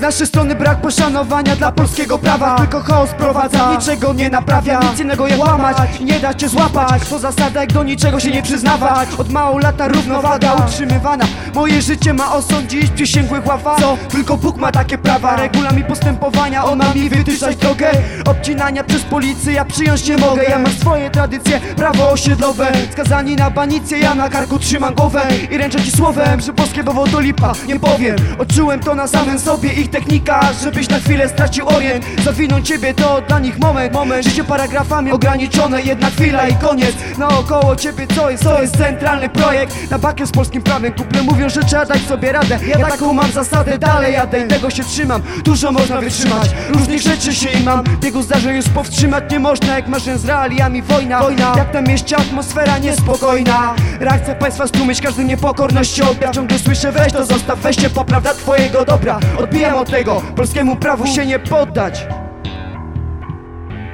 Z naszej strony brak poszanowania dla polskiego prawa. Tylko chaos prowadza, niczego nie naprawia. Nic innego jak łamać nie da cię złapać. Po zasadach do niczego się nie przyznawać. Od mało lata równowaga utrzymywana. Moje życie ma osądzić przysięgłych ława. Co? Tylko Bóg ma takie prawa. Regulami postępowania, on mi wytyczać drogę. Obcinania przez policję ja przyjąć nie mogę. Ja mam swoje tradycje, prawo osiedlowe. Skazani na banicję, ja na karku trzymam głowę. I ręczę ci słowem, że polskie woło to lipa. Nie powiem, odczułem to na samym sobie Ich technika, żebyś na chwilę stracił orient Zawinąć ciebie to dla nich moment, moment. Życie paragrafami ograniczone, jedna chwila i koniec. Naokoło ciebie co jest, to jest centralny projekt. Na bakiem z polskim prawem, kuple mówią, że trzeba dać sobie radę. Ja taką mam zasadę, dalej jadę i tego się trzymam. Dużo można wytrzymać, różnych rzeczy się imam Biegu zdarzeń już powstrzymać nie można Jak marzę z realiami. Wojna, wojna. Jak na mieście atmosfera niespokojna? Reakcja państwa stłumić każdą niepokornością. Ja ciągle słyszę weź to zostaw, weźcie popraw dla twojego dobra. Odbijam od tego, polskiemu prawu się nie poddać.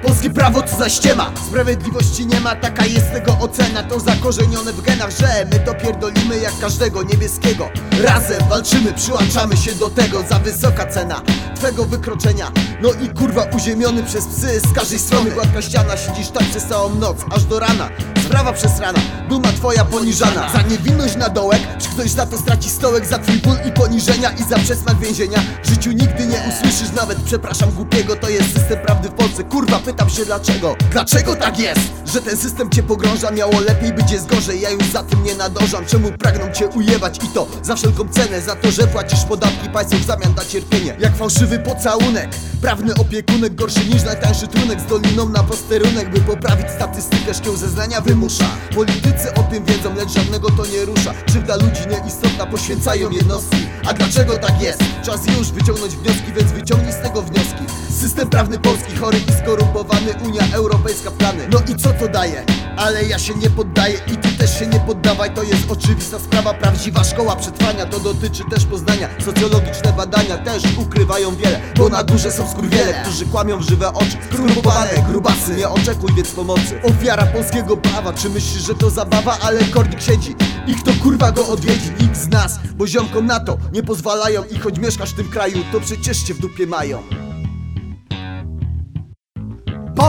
Polskie prawo to za ściema? Sprawiedliwości nie ma, taka jest tego ocena. To zakorzenione w genach, że my to pierdolimy jak każdego niebieskiego. Razem walczymy, przyłączamy się do tego Za wysoka cena twego wykroczenia. No i kurwa uziemiony przez psy z każdej strony Gładka ściana, siedzisz tak przez całą noc, aż do rana. Sprawa przez rana, duma twoja poniżana. Za niewinność na dołek, czy ktoś za to straci stołek Za twój ból i poniżenia i za przesmak więzienia. W życiu nigdy nie usłyszysz nawet przepraszam głupiego To jest system prawdy w Polsce, kurwa pytam się dlaczego? Dlaczego tak jest, że ten system cię pogrąża? Miało lepiej być jest gorzej, ja już za tym nie nadążam. Czemu pragną cię ujebać? I to za wszelką cenę Za to, że płacisz podatki państwu w zamian na cierpienie. Jak fałszywy pocałunek, prawny opiekunek Gorszy niż najtańszy trunek. Z doliną na posterunek By poprawić statystykę, szkieł zeznania wymusza. Politycy o tym wiedzą, lecz żadnego to nie rusza. Krzywda ludzi nieistotna, poświęcają jednostki. A dlaczego tak jest? Czas już wyciągnąć wnioski, więc wyciągnij z tego wnioski. System prawny polski chory i skorumpowany. Unia Europejska plany. No i co to daje? Ale ja się nie poddaję i ty też się nie poddawaj To jest oczywista sprawa, prawdziwa szkoła przetrwania To dotyczy też poznania, socjologiczne badania też ukrywają wiele Bo na górze są skurwiele, którzy kłamią w żywe oczy. Skorumpowane grubasy, nie oczekuj więc pomocy. Ofiara polskiego prawa, czy myślisz, że to zabawa? Ale kornik siedzi i kto kurwa go odwiedzi? Nikt z nas, bo ziomkom na to nie pozwalają I choć mieszkasz w tym kraju, to przecież cię w dupie mają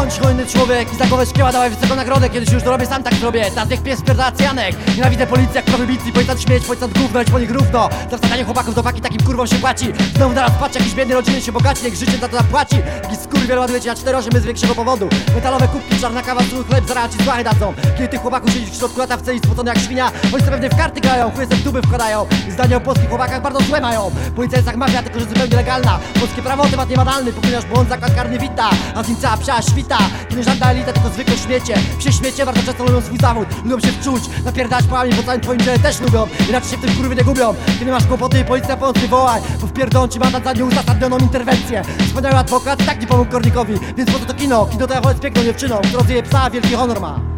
Bądź hojny człowiek i za głowę szkieła dawaj wysoką nagrodę Kiedyś już dorobię, sam tak zrobię. Tak jak pies pierdolać Janek. Nienawidzę policji jak prohibicji Policjant śmieć, policjant gówno, po nich równo. Za wsadzanie chłopaków do paki takim kurwom się płaci. Znowu naraz patrz jakiś biedny rodziny się bogaci Niech życie za to zapłaci. Jakiś skurwiel ładujecie na cztery my z większego powodu. Metalowe kubki, czarna kawa, sól, chleb Zaraz ci złachy dadzą. Kiedy tych chłopaków siedzi w środku latawce i spocony jak świnia Oni pewnie w karty grają, chuje w duby wkładają. I zdania o polskich chłopakach bardzo złe mają. Policja jest jak mafia, tylko że zupełnie legalna. Polskie prawo temat niebanalny Popełniasz błąd, zakład karny wita A z nim cała psia świta To nie żadna elita, tylko zwykłe śmiecie. Psie śmiecie bardzo często lubią swój zawód. Lubią się wczuć, napierdać pałami Po całym twoim ciele też lubią. Inaczej się w tym kurwy nie gubią. Kiedy masz kłopoty, policja pomoc nie wołaj Bo wpierdolą ci mandat za nieuzasadnioną interwencję. Wspaniały adwokat tak nie pomógł kornikowi Więc po co to kino? Kino to ja wolę z piękną dziewczyną Którą zje psa, wielki honor ma